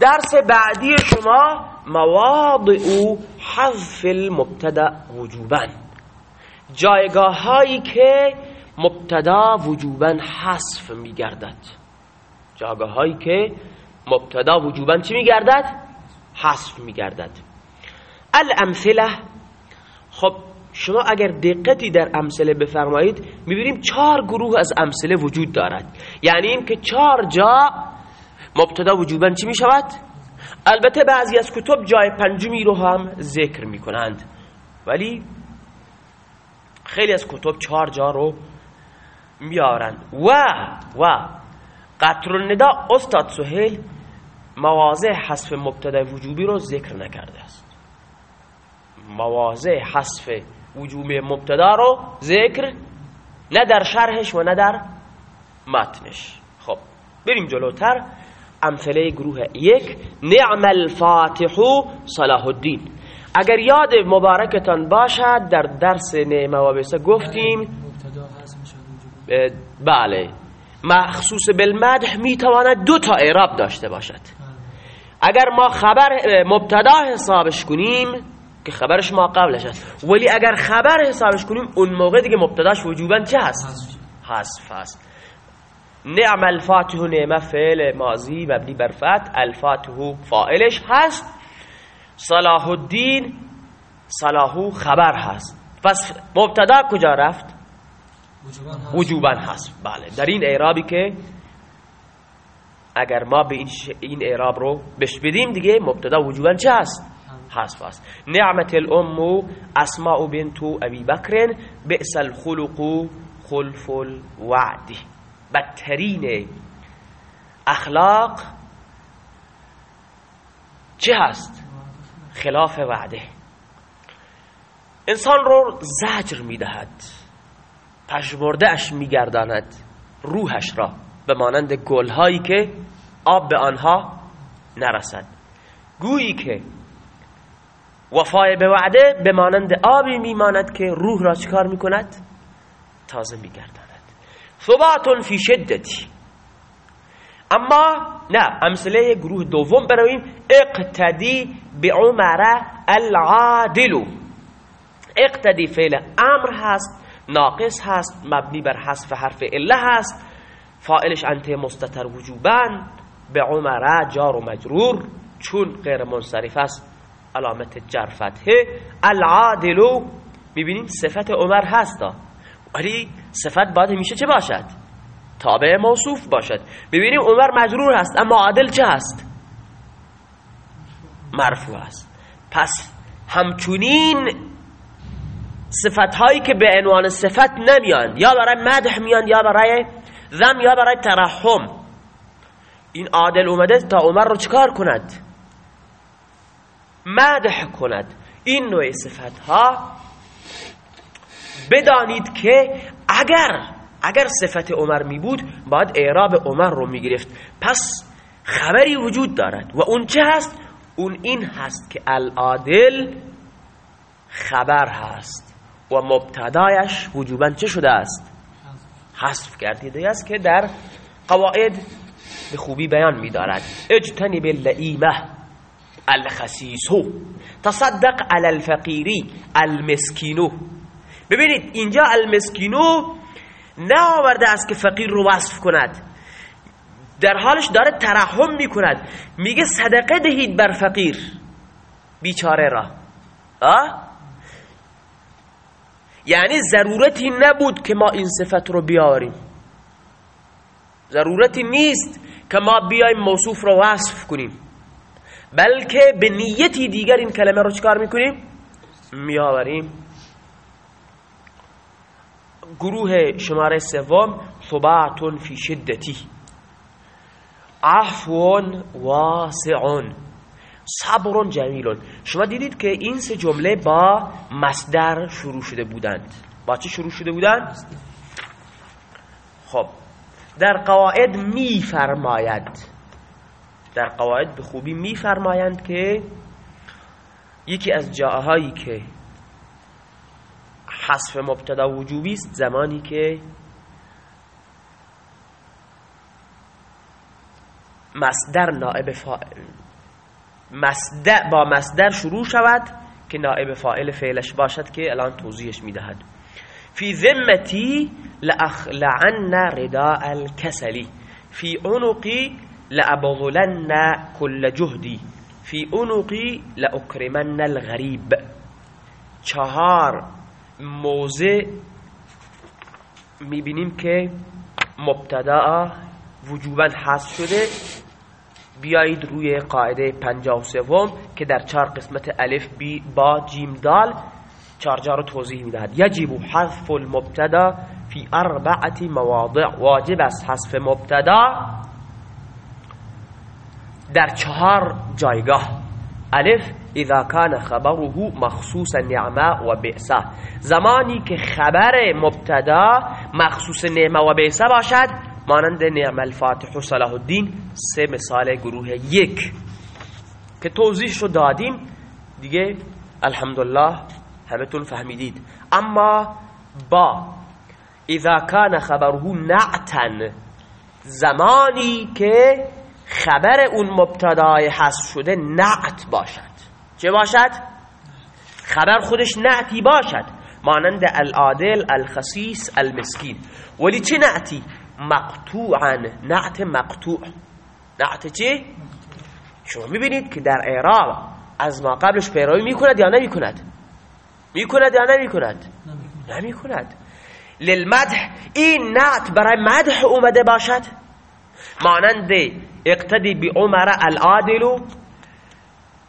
درس بعدی شما مواضع حذف المبتدا وجوبا. جایگاه هایی که مبتدا وجوبا حذف میگردد. جایگاه هایی که مبتدا وجوبا چی میگردد؟ حذف میگردد. الامثله. خب شما اگر دقتی در امثله بفرمایید می‌بینیم چهار گروه از امثله وجود دارد. یعنی این که چهار جا مبتدا وجوبا چی می‌شود؟ البته بعضی از کتب جای پنجمی رو هم ذکر می‌کنند. ولی خیلی از کتب چهار جا رو میارند و و قطر الندا استاد سهیل مواضع حذف مبتدا وجوبی رو ذکر نکرده است. مواضع حذف وجوب مبتدا رو ذکر نه در شرحش و نه در متنش. خب بریم جلوتر. امثله گروه یک نعم الفاتح صلاح الدین. اگر یاد مبارکتان باشد در درس نعمه و بسه گفتیم بله. مخصوص بالمدح می‌تواند دو تا اعراب داشته باشد. اگر ما خبر مبتدا حسابش کنیم که خبرش ما قبلش هست ولی اگر خبر حسابش کنیم اون موقع دیگه مبتداش وجوبا چه هست؟ حذف هست نعم الفاتح نعمه فعل ماضی مبنی بر فتح الفاتح فاعلش هست. صلاح الدین صلاحو خبر هست. پس مبتدا کجا رفت؟ وجوبا هست. بله. در این اعرابی که اگر ما به این, این اعراب رو بش بدیم دیگه مبتدا وجوبا چه هست؟ حذف است نعمت الام اسماء بنت ابی بکر بئس الخلق خلف الوعد. بدترین اخلاق چه هست؟ خلاف وعده. انسان رو زجر می‌دهد. پشمرده اش میگرداند. روحش را به مانند گلهایی که آب به آنها نرسد. گویی که وفای به وعده به مانند آبی میماند که روح را چکار می‌کند؟ تازه میگرداند. ثبات فی شدتی. اما نه امثله گروه دوم برویم. اقتدی بعمر العادل. اقتدی فعل امر هست ناقص هست مبنی بر حذف حرف اله هست. فائلش انت مستتر وجوبا به عمره جار و مجرور. چون غیر منصرف است علامت جر فتحه. العادلو می‌بینیم صفت عمر هستا ولی صفت باید میشه چه باشد؟ تابع موصوف باشد. ببینیم عمر مجرور هست اما عادل چه هست؟ مرفوع است. پس همچنین صفت هایی که به عنوان صفت نمیان یا برای مدح میان یا برای ذم یا برای ترحم. این عادل اومده تا عمر رو چکار کند؟ مدح کند. این نوع صفت ها بدانید که اگر اگر صفت عمر می بود باید اعراب عمر رو می گرفت. پس خبری وجود دارد. و اون چه هست؟ اون این هست که العادل خبر هست. و مبتدایش وجوبا چه شده است؟ حذف گردیده است که در قواعد به خوبی بیان می دارد. اجتنب اللئیمه الخسیسو. تصدق علی الفقیری المسکینو. ببینید اینجا المسکینو نه آورده است که فقیر رو وصف کند. در حالش داره ترحم می‌کند. میگه صدقه دهید بر فقیر بیچاره را. آه؟ یعنی ضرورتی نبود که ما این صفت رو بیاریم ضرورتی نیست که ما بیایم موصوف رو وصف کنیم. بلکه به نیتی دیگر این کلمه رو چکار می‌کنیم؟ میآوریم. گروه شماره سوم ثبات فی شدتی. عفو واسع. صبر جمیل. شما دیدید که این سه جمله با مصدر شروع شده بودند. با چه شروع شده بودند؟ خب در قواعد می فرماید در قواعد به خوبی می فرمایند که یکی از جاهایی که حذف مبتدا وجوبی است زمانی که مصدر نائب فاعل مصدر با مصدر شروع شود که نائب فاعل فعلش باشد که الان توضیحش می‌دهد. فی ذمتی لأخلعن رداء الكسلی فی عنقی لأبذلن كل جهدی فی عنقی لأکرمن الغریب. چهار موضع می‌بینیم که مبتدا وجوبا حذف شده. بیایید روی قاعده پنجاه و سوم که در چهار قسمت الف بی با جیم دال چهار جا رو توضیح می‌دهد. یجب حذف المبتدا فی اربعت مواضع. واجب است حذف مبتدا در چهار جایگاه. الف اذا کان خبره مخصوص نعمه و بعثه. زمانی که خبر مبتدا مخصوص نعمه و بعثه باشد مانند نعم الفاتح و صلاح الدین سه مثال گروه یک. که توضیح رو دادیم دیگه الحمدلله همتون فهمیدید. اما با اذا کان خبره نعتن زمانی که خبر اون مبتدای حذف شده نعت باشد. چه باشد؟ خبر خودش نعتی باشد. مانند العادل الخسیس المسکین. ولی چه نعتی؟ مقطوعا. نعت مقطوع. نعت چه؟ شما می‌بینید که در اعراب از ما قبلش پیروی می‌کند یا نمی‌کند؟ می‌کند یا نمی‌کند؟ نمی‌کند. للمدح. این نعت برای مدح اومده باشد. مانند اقتدی بی عمر العادل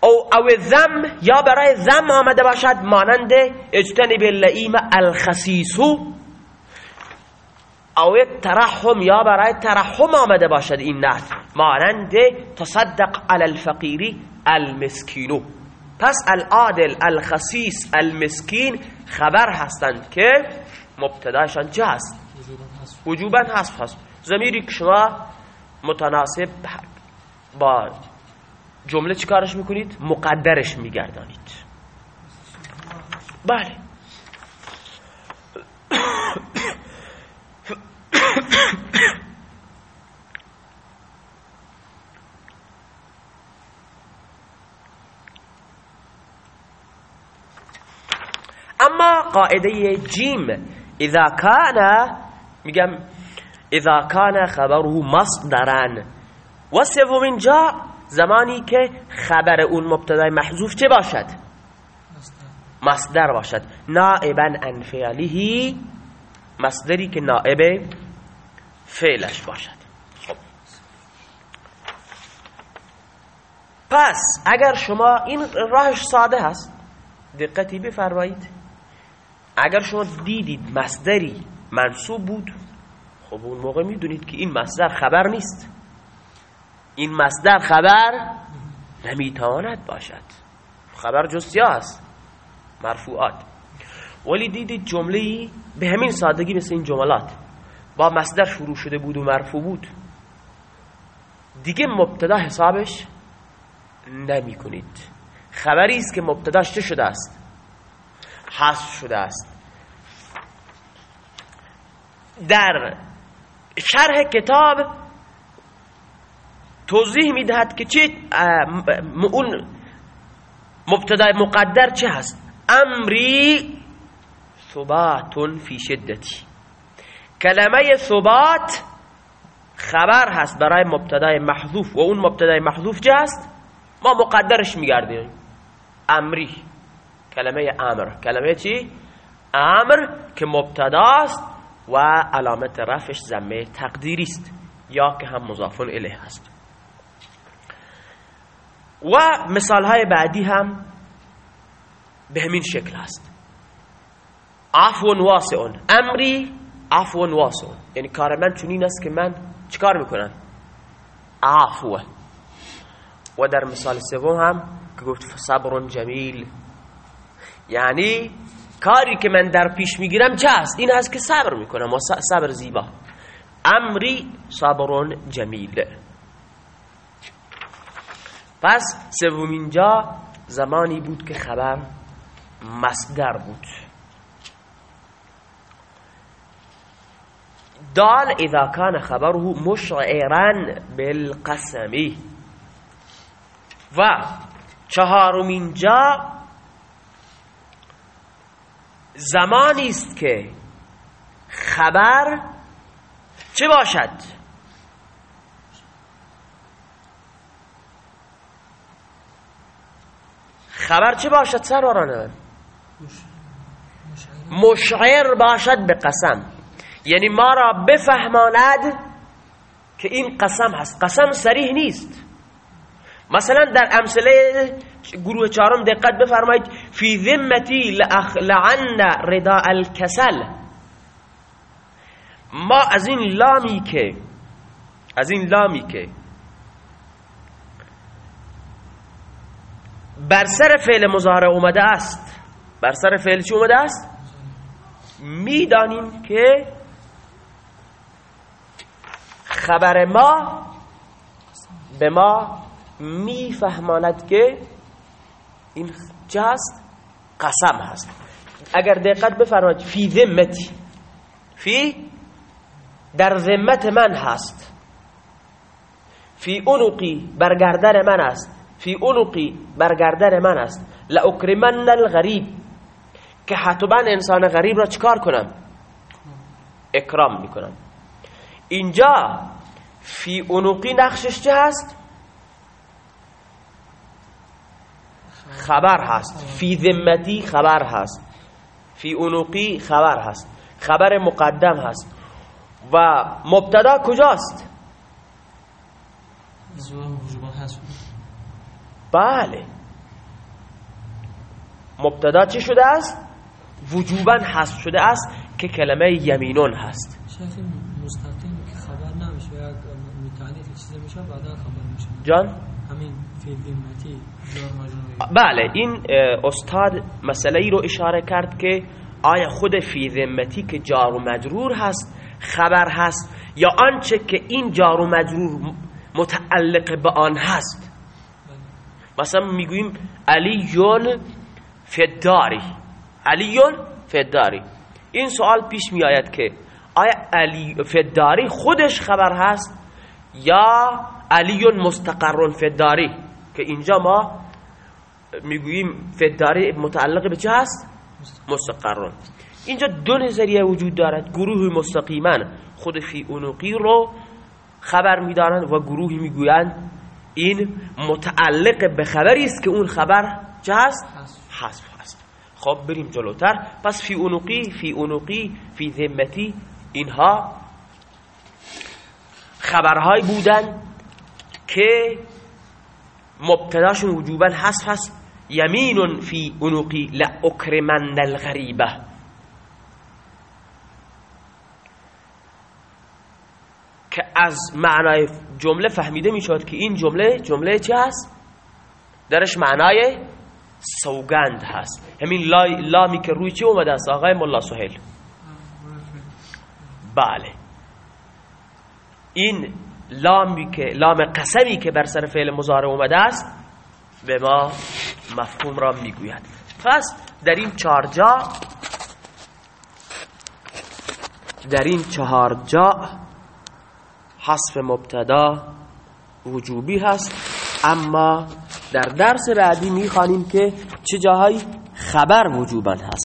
او او ذم یا برای ذم آمده باشد مانند اجتنب اللئیم الخسیسو او ترحم یا برای ترحم آمده باشد این نعت مانند تصدق علی الفقیری المسکینو پس العادل الخسیس المسکین خبر هستند که مبتداشان چه هست؟ وجوبا حذف. هست. زمیری که شما متناسب با جمله چیکارش می‌کنید؟ مقدرش میگردانید. بله. اما قاعده جیم اذا کان میگم اذا کان خبره مصدرا و سومین جا زمانی که خبر اون مبتدای محذوف چه باشد؟ مصدر باشد. نائبا ان فعله مصدری که نائب فعلش باشد. خب. پس اگر شما این راهش ساده هست دقتی بفرمایید. اگر شما دیدید مصدری منصوب بود خب اون موقع می‌دونید که این مصدر خبر نیست. این مصدر خبر نمی‌تواند باشد. خبر جستیا هست مرفوعات. ولی دیدید جمله به همین سادگی مثل این جملات. با مصدر شروع شده بود و مرفوع بود. دیگه مبتدا حسابش نمی کنید خبری است که مبتداش چه شده است؟ حذف شده است. در شرح کتاب توضیح می‌دهد که چه اون مبتدای مقدر چه هست. امری ثبات فی شدتی. کلمه ثبات خبر هست برای مبتدای محذوف. و اون مبتدای محذوف چه هست؟ ما مقدرش میگردیم. امری. کلمه امر. کلمه چی؟ امر که مبتداست و علامت رفش زمه تقدیری است یا که هم مضافون الیه هست. و مثال های بعدی هم به همین شکل هست. عفو واسعون امری عفو واسعون یعنی کار من چنین است که من چیکار می‌کنم؟ عفو و در مثال سوم هم که گفت صبر جمیل. یعنی کاری که من در پیش می‌گیرم چه است؟ این هست که صبر می‌کنم و صبر زیبا. امری صبر جمیل. پس سومین جا زمانی بود که خبر مصدر بود. دال اذا كان خبره مشعرا بالقسمی و چهارمین جا زمانی است که خبر چه باشد؟ خبر چه باشد سروران؟ مشعر باشد به قسم. یعنی ما را بفهماند که این قسم هست. قسم سریح نیست. مثلا در امثله گروه چهارم دقت بفرمایید. فی ذمتی لعن ردا الکسل. ما از این لامی که از این لامی که بر سر فعل مظاهره اومده است. بر سر فعل چی اومده است؟ می‌دانیم که خبر ما به ما میفهماند که این هست قسم هست. اگر دقت بفرمایید فی ذمتی. فی در ذمت من هست. فی اونقی برگردن من است. فی اونقی برگردن من است. لاکرمن الغریب. که حتما انسان غریب را چکار کنم؟ اکرام می‌کنم. اینجا فی اونقی نقشش چه هست؟ خبر هست. فی ذمتی خبر هست. فی اونقی خبر هست. خبر مقدم هست. و مبتدا کجاست؟ بله. مبتدا چی شده است؟ وجوبا حذف شده است که کلمه یمینون هست. که خبر نمیشه چیزی میشه بعدا خبر میشه. جان؟ همین فی ذمتی. بله این استاد مسئله ای رو اشاره کرد که آیا خود فی ذمتی که جار و مجرور هست خبر هست یا آنچه که این جار و مجرور متعلق به آن هست؟ مثلا می‌گوییم علیون فداری. علیون فداری. این سوال پیش می آید که آیا علی فداری خودش خبر هست یا علیون مستقرون فداری؟ که اینجا ما می‌گوییم فداری متعلق به چه هست؟ مستقرون. اینجا دو نظریه وجود دارد. گروه مستقیما خود فی اونقی رو خبر میدارند و گروهی می‌گویند این متعلق به خبری است که اون خبر چه هست؟ حذف هست. خب بریم جلوتر. پس فی اونقی فی اونقی فی ذمتی اینها خبرهایی بودن که مبتداشون وجوبا حذف هست یمین فی عنقی لاکرمن الغریبه که از معنای جمله فهمیده می‌شد که این جمله جمله چه هست؟ درش معنای سوگند هست. همین لامی که روی چه اومده است؟ آقای ملا سهیل. بله. این لامی که لام قسمی که بر سر فعل مضارع اومده است به ما مفهوم را می‌گوید. پس در این چهار جا در این چهار جا حذف مبتدا وجوبی هست. اما در درس بعدی می‌خوانیم که چه جاهایی خبر وجوبا هست.